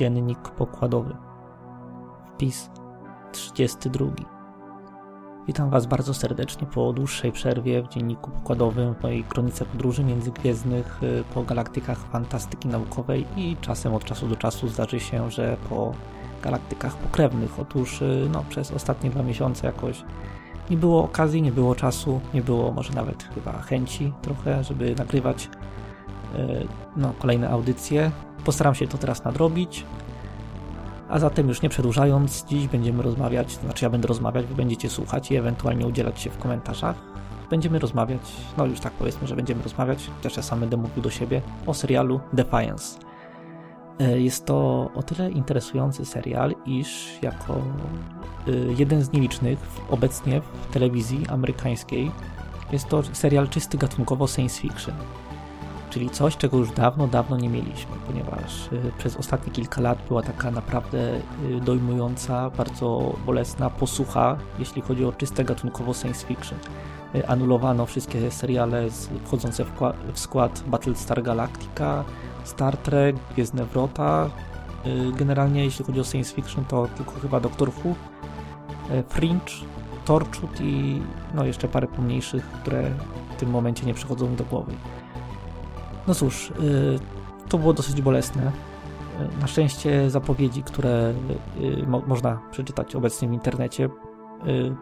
Dziennik pokładowy. Wpis 32. Witam Was bardzo serdecznie po dłuższej przerwie w dzienniku pokładowym w mojej kronice podróży międzygwiezdnych y, po galaktykach fantastyki naukowej i czasem od czasu do czasu zdarzy się, że po galaktykach pokrewnych. Otóż y, no, przez ostatnie dwa miesiące jakoś nie było okazji, nie było czasu, nie było może nawet chyba chęci trochę, żeby nagrywać no, kolejne audycje. Postaram się to teraz nadrobić. A zatem już nie przedłużając, dziś będziemy rozmawiać, znaczy ja będę rozmawiać, wy będziecie słuchać i ewentualnie udzielać się w komentarzach. Będziemy rozmawiać, no już tak powiedzmy, że będziemy rozmawiać, też ja sam będę mówił do siebie, o serialu Defiance. E, jest to o tyle interesujący serial, iż jako e, jeden z nielicznych obecnie w telewizji amerykańskiej jest to serial czysty gatunkowo science fiction czyli coś, czego już dawno, dawno nie mieliśmy, ponieważ y, przez ostatnie kilka lat była taka naprawdę y, dojmująca, bardzo bolesna posłucha, jeśli chodzi o czyste gatunkowo science fiction. Y, anulowano wszystkie seriale wchodzące w skład Battlestar Galactica, Star Trek, Gwiezdne Wrota. Generalnie jeśli chodzi o science fiction, to tylko chyba Doctor Who, Fringe, Torchwood i no jeszcze parę pomniejszych, które w tym momencie nie przychodzą do głowy. No cóż, y, to było dosyć bolesne. Y, na szczęście zapowiedzi, które y, mo można przeczytać obecnie w internecie,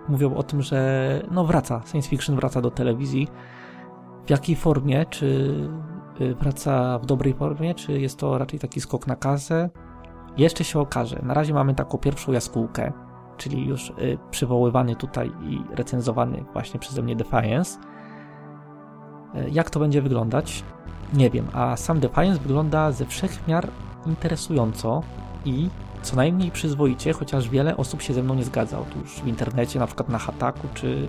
mówią o tym, że no wraca, science fiction wraca do telewizji. W jakiej formie? Czy wraca w dobrej formie, czy jest to raczej taki skok na kasę? Jeszcze się okaże. Na razie mamy taką pierwszą jaskółkę, czyli już przywoływany tutaj i recenzowany właśnie przeze mnie Defiance. Jak to będzie wyglądać? Nie wiem, a sam Defiance wygląda ze wszechmiar interesująco i co najmniej przyzwoicie, chociaż wiele osób się ze mną nie zgadza. Otóż w internecie, na przykład na Hataku, czy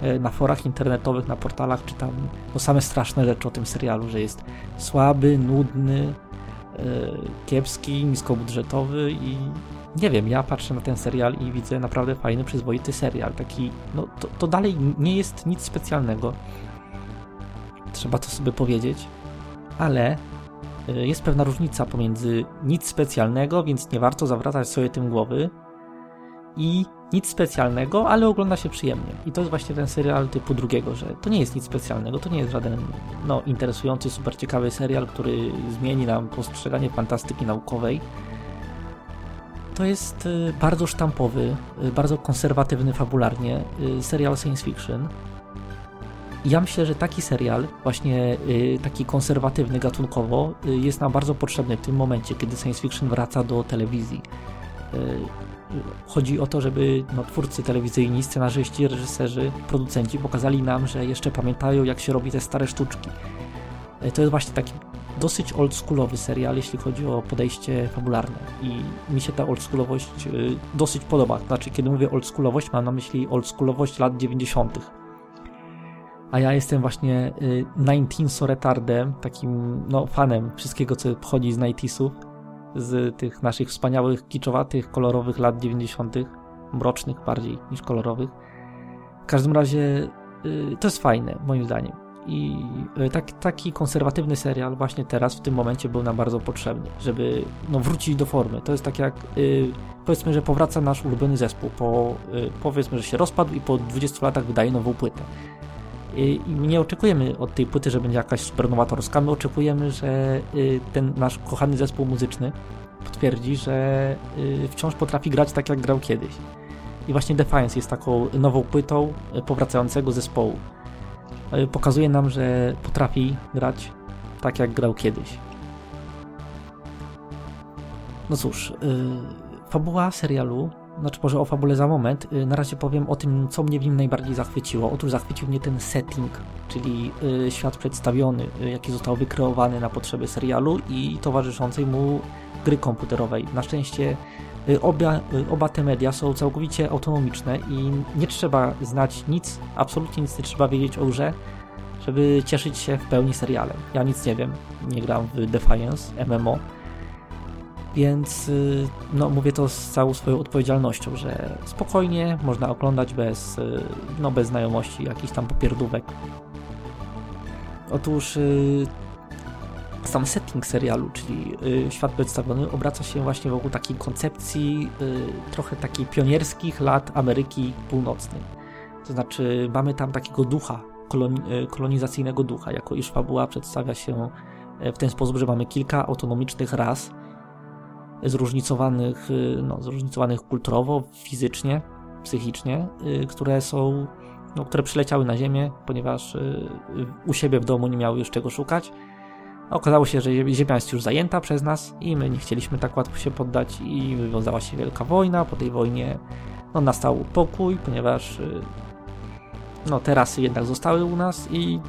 e, na forach internetowych, na portalach czytam no same straszne rzeczy o tym serialu, że jest słaby, nudny, e, kiepski, niskobudżetowy i nie wiem, ja patrzę na ten serial i widzę naprawdę fajny, przyzwoity serial. Taki, no to, to dalej nie jest nic specjalnego. Trzeba to sobie powiedzieć ale y, jest pewna różnica pomiędzy nic specjalnego, więc nie warto zawracać sobie tym głowy i nic specjalnego, ale ogląda się przyjemnie. I to jest właśnie ten serial typu drugiego, że to nie jest nic specjalnego, to nie jest żaden no, interesujący, super ciekawy serial, który zmieni nam postrzeganie fantastyki naukowej. To jest y, bardzo sztampowy, y, bardzo konserwatywny fabularnie serial science fiction, ja myślę, że taki serial, właśnie y, taki konserwatywny gatunkowo, y, jest nam bardzo potrzebny w tym momencie, kiedy science fiction wraca do telewizji. Y, chodzi o to, żeby no, twórcy telewizyjni, scenarzyści, reżyserzy, producenci pokazali nam, że jeszcze pamiętają, jak się robi te stare sztuczki. To jest właśnie taki dosyć oldschoolowy serial, jeśli chodzi o podejście fabularne. I mi się ta oldschoolowość dosyć podoba. Znaczy, kiedy mówię oldschoolowość, mam na myśli oldschoolowość lat 90 a ja jestem właśnie y, 19 retardem, takim no, fanem wszystkiego, co pochodzi z 90 z tych naszych wspaniałych, kiczowatych, kolorowych lat 90., mrocznych bardziej niż kolorowych. W każdym razie y, to jest fajne, moim zdaniem. I y, tak, taki konserwatywny serial właśnie teraz, w tym momencie był nam bardzo potrzebny, żeby no, wrócić do formy. To jest tak jak y, powiedzmy, że powraca nasz ulubiony zespół, po, y, powiedzmy, że się rozpadł i po 20 latach wydaje nową płytę. I nie oczekujemy od tej płyty, że będzie jakaś super nowatorska. My oczekujemy, że y, ten nasz kochany zespół muzyczny potwierdzi, że y, wciąż potrafi grać tak, jak grał kiedyś. I właśnie Defiance jest taką nową płytą y, powracającego zespołu. Pokazuje nam, że potrafi grać tak, jak grał kiedyś. No cóż, fabuła serialu znaczy może o fabule za moment, y, na razie powiem o tym, co mnie w nim najbardziej zachwyciło. Otóż zachwycił mnie ten setting, czyli y, świat przedstawiony, y, jaki został wykreowany na potrzeby serialu i towarzyszącej mu gry komputerowej. Na szczęście oba, oba te media są całkowicie autonomiczne i nie trzeba znać nic, absolutnie nic nie trzeba wiedzieć o grze, żeby cieszyć się w pełni serialem. Ja nic nie wiem, nie gram w Defiance, MMO, więc y, no, mówię to z całą swoją odpowiedzialnością, że spokojnie można oglądać bez, y, no, bez znajomości jakichś tam popierdówek. Otóż y, sam setting serialu, czyli świat przedstawiony, obraca się właśnie wokół takiej koncepcji trochę takiej pionierskich lat Ameryki Północnej. To znaczy, mamy tam takiego ducha, koloni- kolonizacyjnego ducha, jako iż fabuła przedstawia się w ten sposób, że mamy kilka autonomicznych ras, zróżnicowanych, no, zróżnicowanych kulturowo, fizycznie, psychicznie, które są no, które przyleciały na Ziemię, ponieważ y, u siebie w domu nie miały już czego szukać. Okazało się, że Ziemia jest już zajęta przez nas i my nie chcieliśmy tak łatwo się poddać i wywiązała się wielka wojna. Po tej wojnie no, nastał pokój, ponieważ y, no, te rasy jednak zostały u nas i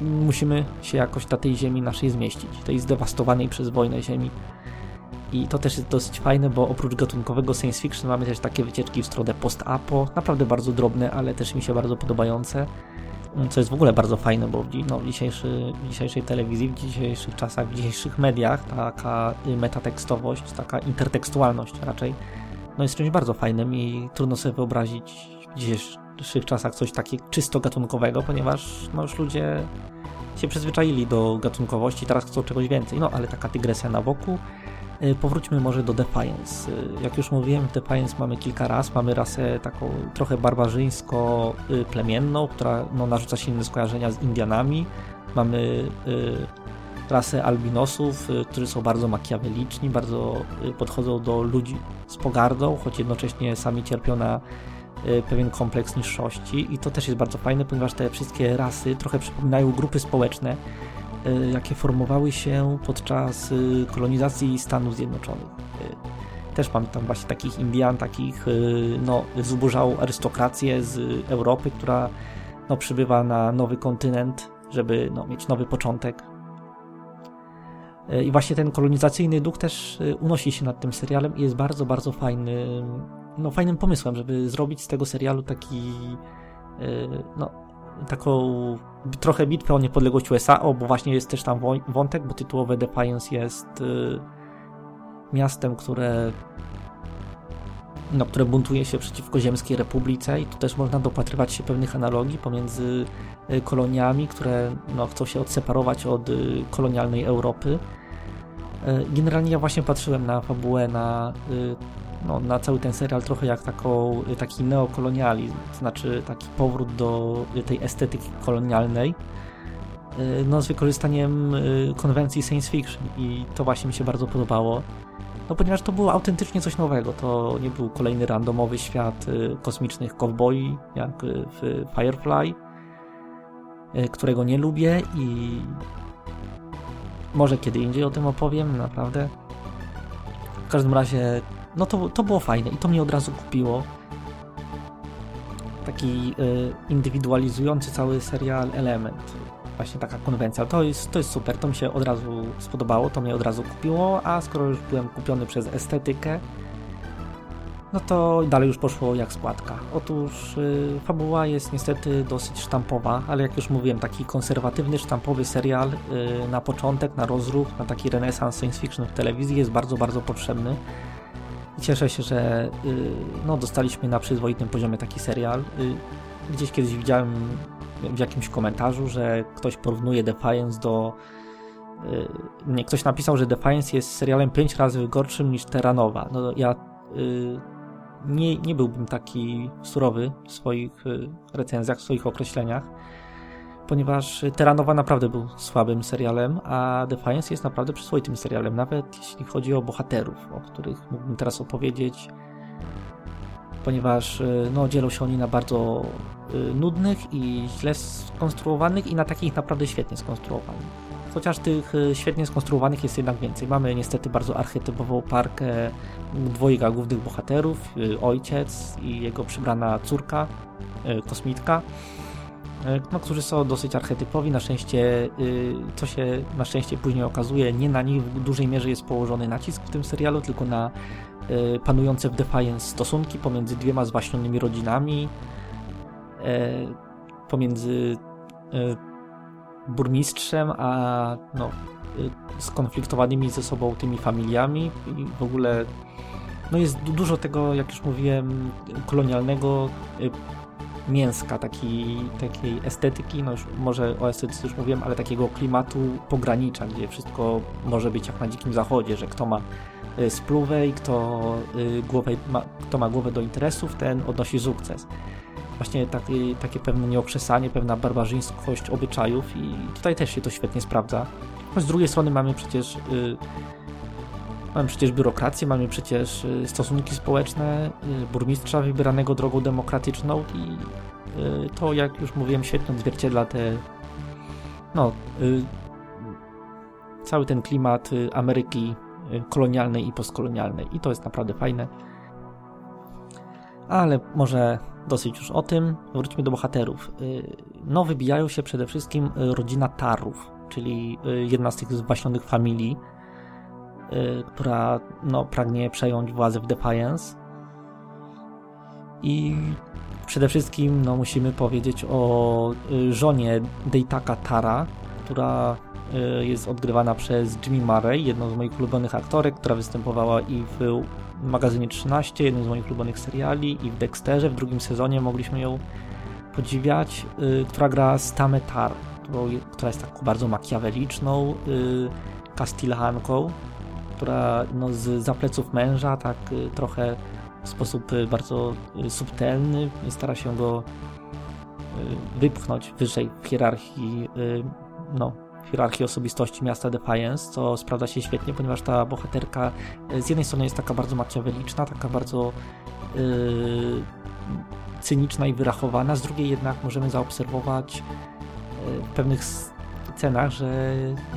musimy się jakoś na tej ziemi naszej zmieścić, tej zdewastowanej przez wojnę ziemi. I to też jest dosyć fajne, bo oprócz gatunkowego science fiction mamy też takie wycieczki w stronę post-apo, naprawdę bardzo drobne, ale też mi się bardzo podobające. Co jest w ogóle bardzo fajne, bo w, no, w, dzisiejszy, w dzisiejszej telewizji, w dzisiejszych czasach, w dzisiejszych mediach taka metatekstowość, taka intertekstualność raczej, no jest czymś bardzo fajnym i trudno sobie wyobrazić w dzisiejszych czasach coś takiego czysto gatunkowego, ponieważ no, już ludzie się przyzwyczaili do gatunkowości, teraz chcą czegoś więcej. No ale taka dygresja na wokół. E, powróćmy może do Defiance. E, jak już mówiłem, Defiance mamy kilka ras. Mamy rasę taką trochę barbarzyńsko-plemienną, która no, narzuca się inne skojarzenia z Indianami. Mamy rasę albinosów, którzy są bardzo makiaweliczni, bardzo podchodzą do ludzi z pogardą, choć jednocześnie sami cierpią na pewien kompleks niższości i to też jest bardzo fajne, ponieważ te wszystkie rasy trochę przypominają grupy społeczne, E, jakie formowały się podczas e, kolonizacji Stanów Zjednoczonych. Też pamiętam właśnie takich Indian, takich no, zubożałą arystokrację z Europy, która no, przybywa na nowy kontynent, żeby no, mieć nowy początek. I właśnie ten kolonizacyjny duch też unosi się nad tym serialem i jest bardzo, bardzo fajny, no, fajnym pomysłem, żeby zrobić z tego serialu taki no, taką trochę bitwę o niepodległość USA, o, bo właśnie jest też tam wątek, bo tytułowe Defiance jest y, miastem, które no, które buntuje się przeciwko Ziemskiej Republice i tu też można dopatrywać się pewnych analogii pomiędzy y, koloniami, które no, chcą się odseparować od kolonialnej Europy. Y, generalnie ja właśnie patrzyłem na fabułę, na y, no, na cały ten serial trochę jak taką, taki neokolonializm, to znaczy taki powrót do tej estetyki kolonialnej, y, no, z wykorzystaniem y, konwencji science fiction i to właśnie mi się bardzo podobało. No, ponieważ to było autentycznie coś nowego. To nie był kolejny randomowy świat y, kosmicznych cowboyi, jak w Firefly, którego nie lubię i może kiedy indziej o tym opowiem, naprawdę. W każdym razie no to, to było fajne i to mnie od razu kupiło. Taki y, indywidualizujący cały serial element. Właśnie taka konwencja. To jest, to jest super, to mi się od razu spodobało, to mnie od razu kupiło, a skoro już byłem kupiony przez estetykę, no to dalej już poszło jak spłatka. Otóż y, fabuła jest niestety dosyć sztampowa, ale jak już mówiłem, taki konserwatywny, sztampowy serial y, na początek, na rozruch, na taki renesans science fiction w telewizji jest bardzo, bardzo potrzebny. Cieszę się, że y, no, dostaliśmy na przyzwoitym poziomie taki serial. Y, gdzieś kiedyś widziałem w jakimś komentarzu, że ktoś porównuje Defiance do. Y, nie, ktoś napisał, że Defiance jest serialem 5 razy gorszym niż Terranowa. No, ja nie, nie byłbym taki surowy w swoich recenzjach, w swoich określeniach ponieważ Terranowa naprawdę był słabym serialem, a Defiance jest naprawdę przyzwoitym serialem, nawet jeśli chodzi o bohaterów, o których mógłbym teraz opowiedzieć, ponieważ y, no, dzielą się oni na bardzo y, nudnych i źle skonstruowanych i na takich naprawdę świetnie skonstruowanych. Chociaż tych y, świetnie skonstruowanych jest jednak więcej. Mamy niestety bardzo archetypową parkę dwojga głównych bohaterów, ojciec i jego przybrana córka, kosmitka E, no, którzy są dosyć archetypowi. Na szczęście, co się na szczęście później okazuje, nie na nich w dużej mierze jest położony nacisk w tym serialu, tylko na panujące w Defiance stosunki pomiędzy dwiema zwaśnionymi rodzinami, e, pomiędzy e, burmistrzem, a no, y, skonfliktowanymi ze sobą tymi familiami i w ogóle no jest dużo tego, jak już mówiłem, kolonialnego mięska, takiej, takiej estetyki, no już może o estetyce już mówiłem, ale takiego klimatu pogranicza, gdzie wszystko może być jak na dzikim zachodzie, że kto ma y, spluwę i kto, y, głowę, ma, kto ma głowę do interesów, ten odnosi sukces. Właśnie takie, takie pewne nieokrzesanie, pewna barbarzyństwość obyczajów i tutaj też się to świetnie sprawdza. No z drugiej strony mamy przecież y, Mamy przecież biurokrację, mamy przecież y, stosunki społeczne, y, burmistrza wybieranego drogą demokratyczną i y, to, jak już mówiłem, świetnie odzwierciedla te, no, cały ten klimat Ameryki kolonialnej i postkolonialnej i to jest naprawdę fajne. Ale może dosyć już o tym, wróćmy do bohaterów. No, wybijają się przede wszystkim rodzina Tarów, czyli jedna z tych zwaśnionych familii, Y, która no, pragnie przejąć władzę w Defiance. I przede wszystkim no, musimy powiedzieć o y, żonie Deitaka Tara, która y, jest odgrywana przez Jimmy Murray, jedną z moich ulubionych aktorek, która występowała i w magazynie 13, jednym z moich ulubionych seriali, i w Dexterze. W drugim sezonie mogliśmy ją podziwiać, która gra Stamę Tar, która jest taką bardzo makiaweliczną Castilhanką, która no, z zapleców męża tak trochę w sposób bardzo subtelny stara się go wypchnąć wyżej w hierarchii, no, hierarchii osobistości miasta Defiance, co sprawdza się świetnie, ponieważ ta bohaterka z jednej strony jest taka bardzo makiaweliczna, taka bardzo yy, cyniczna i wyrachowana, z drugiej jednak możemy zaobserwować w pewnych cenach, że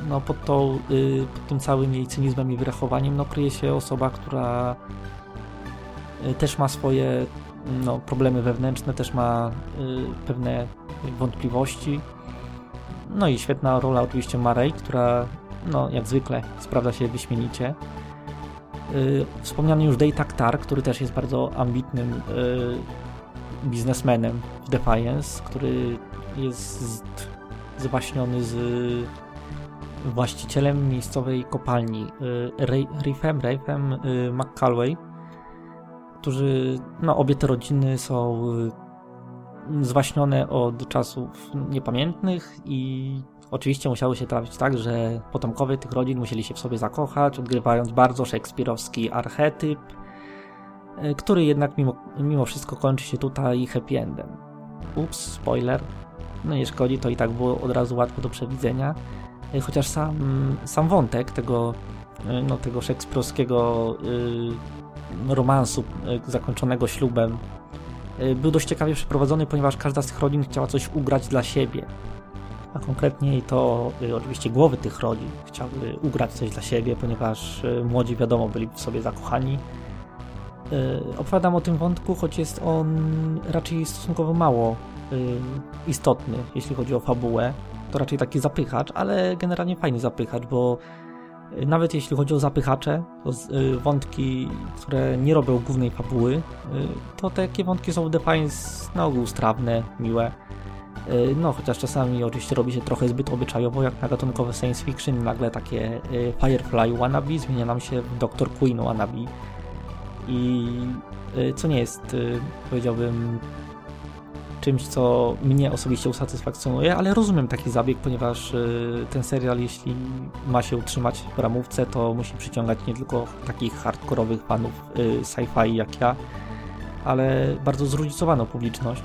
no pod, tą, y, pod tym całym jej cynizmem i wyrachowaniem no, kryje się osoba, która też ma swoje no, problemy wewnętrzne, też ma pewne wątpliwości. No i świetna rola oczywiście Marej, która no, jak zwykle sprawdza się wyśmienicie. Wspomniany już Dave Taktar, który też jest bardzo ambitnym biznesmenem w Defiance, który jest zwaśniony z właścicielem miejscowej kopalni y, Riffem, Rafem y, McCallway, którzy, no obie te rodziny są y, zwaśnione od czasów niepamiętnych i oczywiście musiało się trafić tak, że potomkowie tych rodzin musieli się w sobie zakochać, odgrywając bardzo szekspirowski archetyp, który jednak mimo, mimo wszystko kończy się tutaj happy endem. Ups, spoiler, no nie szkodzi, to i tak było od razu łatwo do przewidzenia. E, chociaż sam, sam wątek tego, e, no, tego szekspirowskiego y, romansu zakończonego ślubem był dość ciekawie przeprowadzony, ponieważ każda z tych rodzin chciała coś ugrać dla siebie. A konkretniej to oczywiście głowy tych rodzin chciały ugrać coś dla siebie, ponieważ młodzi wiadomo byli w sobie zakochani. Opowiadam o tym wątku, choć jest on raczej stosunkowo mało istotny, jeśli chodzi o fabułę. To raczej taki zapychacz, ale generalnie fajny zapychacz, bo nawet jeśli chodzi o zapychacze, to y, wątki, które nie robią głównej fabuły, to takie wątki są w Defiance na ogół strawne, miłe. No, chociaż czasami oczywiście robi się trochę zbyt obyczajowo, jak na gatunkowe science fiction, nagle takie Firefly wannabe zmienia nam się w Dr. Queen wannabe. I co nie jest, powiedziałbym, czymś, co mnie osobiście usatysfakcjonuje, ale rozumiem taki zabieg, ponieważ y, ten serial, jeśli ma się utrzymać w ramówce, to musi przyciągać nie tylko takich hardkorowych fanów y, sci-fi jak ja, ale bardzo zróżnicowaną publiczność.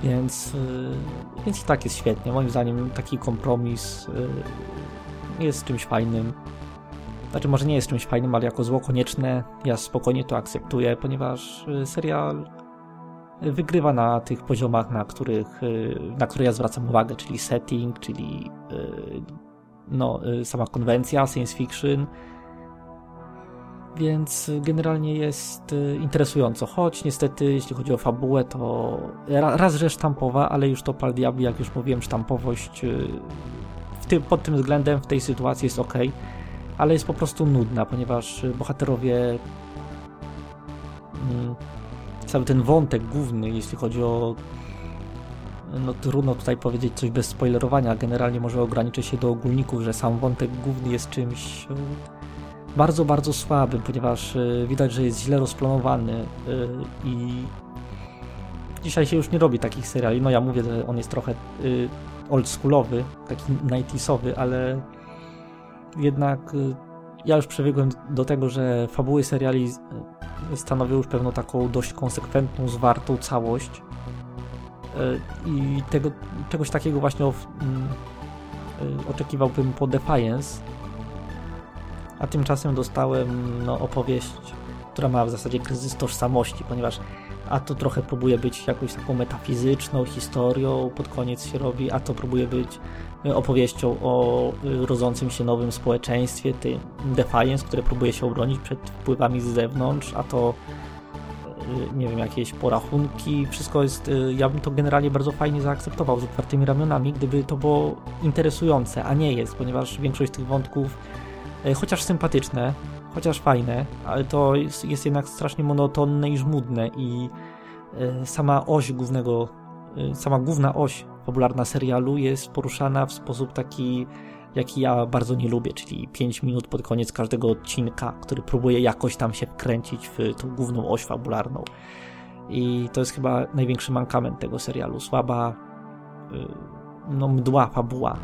Więc, y, więc i tak jest świetnie. Moim zdaniem taki kompromis jest czymś fajnym. Znaczy, może nie jest czymś fajnym, ale jako zło konieczne ja spokojnie to akceptuję, ponieważ serial wygrywa na tych poziomach, na, których, y, na które ja zwracam uwagę, czyli setting, czyli y, no, y, sama konwencja, science fiction. Więc generalnie jest interesująco, choć niestety jeśli chodzi o fabułę, to raz, że sztampowa, ale już to Pal Diabli, jak już mówiłem, sztampowość tym, pod tym względem w tej sytuacji jest ok, ale jest po prostu nudna, ponieważ bohaterowie mm, cały ten wątek główny, jeśli chodzi o no trudno tutaj powiedzieć coś bez spoilerowania, generalnie może ograniczę się do ogólników, że sam wątek główny jest czymś e, bardzo, bardzo słabym, ponieważ e, widać, że jest źle rozplanowany e, i dzisiaj się już nie robi takich seriali. No ja mówię, że on jest trochę oldschoolowy, taki 90sowy, ale jednak ja już przebiegłem do tego, że fabuły seriali stanowią już pewną taką dość konsekwentną, zwartą całość. Y, I tego, czegoś takiego właśnie mm, oczekiwałbym po Defiance. A tymczasem dostałem no, opowieść, która ma w zasadzie kryzys tożsamości, ponieważ a to trochę próbuje być jakąś taką metafizyczną historią, pod koniec się robi, a to próbuje być e, opowieścią o e, rodzącym się nowym społeczeństwie, tym Defiance, które próbuje się obronić przed wpływami z zewnątrz, a to e, nie wiem, jakieś porachunki, wszystko jest, ja bym to generalnie bardzo fajnie zaakceptował z otwartymi ramionami, gdyby to było interesujące, a nie jest, ponieważ większość tych wątków, chociaż sympatyczne, chociaż fajne, ale to jest, jest jednak strasznie monotonne i żmudne i y, sama oś głównego, y, sama główna oś popularna serialu jest poruszana w sposób taki, jaki ja bardzo nie lubię, czyli 5 minut pod koniec każdego odcinka, który próbuje jakoś tam się wkręcić w tą główną oś fabularną. I to jest chyba największy mankament tego serialu. Słaba, y, no mdła fabuła.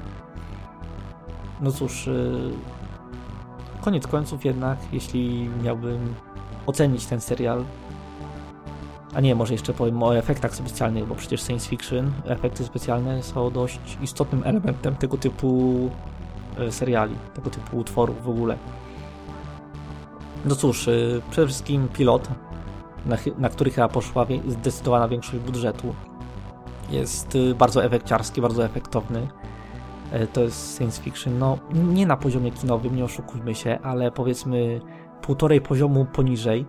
No cóż, Koniec końców jednak, jeśli miałbym ocenić ten serial, a nie, może jeszcze powiem o efektach specjalnych, bo przecież science fiction, efekty specjalne są dość istotnym elementem tego typu e, seriali, tego typu utworów w ogóle. No cóż, e, przede wszystkim pilot, na, na który chyba poszła zdecydowana większość budżetu, jest e, bardzo efekciarski, bardzo efektowny. E, to jest science fiction, no nie na poziomie kinowym, nie oszukujmy się, ale powiedzmy półtorej poziomu poniżej,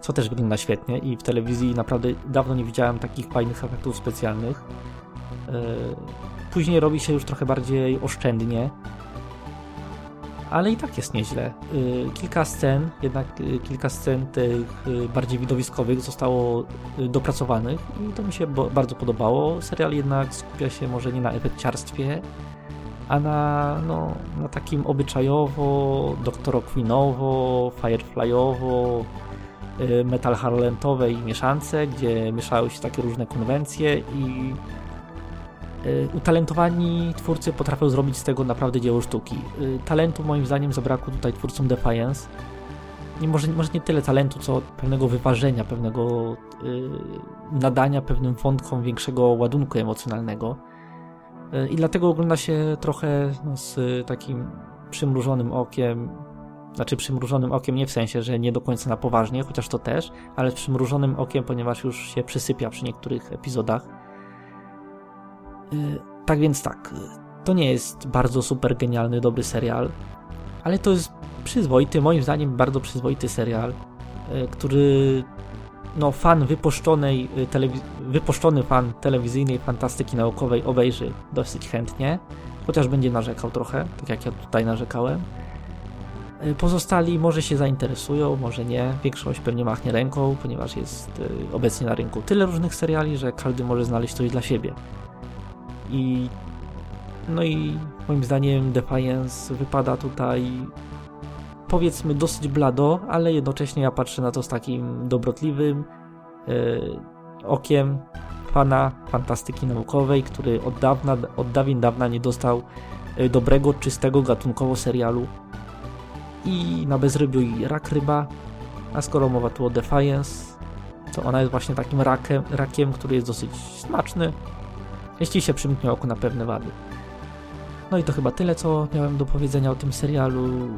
co też wygląda świetnie i w telewizji naprawdę dawno nie widziałem takich fajnych efektów specjalnych. E, później robi się już trochę bardziej oszczędnie, ale i tak jest nieźle. E, kilka scen, jednak kilka scen tych bardziej widowiskowych zostało dopracowanych i to mi się bardzo podobało. Serial jednak skupia się może nie na efekciarstwie, a na, no, na takim obyczajowo, doktorokwinowo, fireflyowo, y, metal harlentowej mieszance, gdzie mieszały się takie różne konwencje i y, utalentowani twórcy potrafią zrobić z tego naprawdę dzieło sztuki. Y, talentu moim zdaniem zabrakło tutaj twórcom Defiance. Nie, może, może nie tyle talentu, co pewnego wyważenia, pewnego nadania pewnym wątkom większego ładunku emocjonalnego. I dlatego ogląda się trochę no, z takim przymrużonym okiem. Znaczy przymrużonym okiem nie w sensie, że nie do końca na poważnie, chociaż to też, ale z przymrużonym okiem, ponieważ już się przysypia przy niektórych epizodach. Y, tak więc tak, to nie jest bardzo super genialny, dobry serial, ale to jest przyzwoity, moim zdaniem bardzo przyzwoity serial, y, który no, fan wypuszczonej y, wypuszczony fan telewizyjnej fantastyki naukowej obejrzy dosyć chętnie, chociaż będzie narzekał trochę, tak jak ja tutaj narzekałem. Y, pozostali może się zainteresują, może nie. Większość pewnie machnie ręką, ponieważ jest y, obecnie na rynku tyle różnych seriali, że każdy może znaleźć coś dla siebie. I no i moim zdaniem Defiance wypada tutaj powiedzmy dosyć blado, ale jednocześnie ja patrzę na to z takim dobrotliwym yy, okiem fana fantastyki naukowej, który od dawna, od dawien dawna nie dostał yy, dobrego, czystego gatunkowo serialu. I na bezrybiu i rak ryba, a skoro mowa tu o Defiance, to ona jest właśnie takim rakiem, rakiem który jest dosyć smaczny, jeśli się przymknie oko na pewne wady. No i to chyba tyle, co miałem do powiedzenia o tym serialu.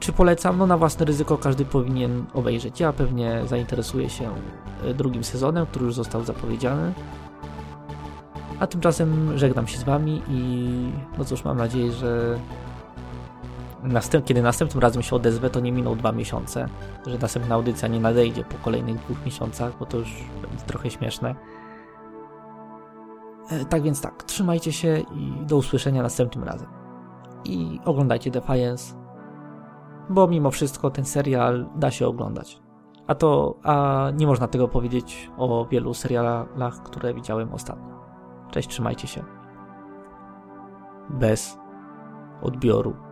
Czy polecam? No na własne ryzyko każdy powinien obejrzeć. Ja pewnie zainteresuję się e, drugim sezonem, który już został zapowiedziany. A tymczasem żegnam się z Wami i no cóż, mam nadzieję, że następ, kiedy następnym razem się odezwę, to nie miną dwa miesiące, że następna audycja nie nadejdzie po kolejnych dwóch miesiącach, bo to już będzie trochę śmieszne. E, tak więc tak, trzymajcie się i do usłyszenia następnym razem. I oglądajcie Defiance bo mimo wszystko ten serial da się oglądać. A to, a nie można tego powiedzieć o wielu serialach, które widziałem ostatnio. Cześć, trzymajcie się. Bez odbioru.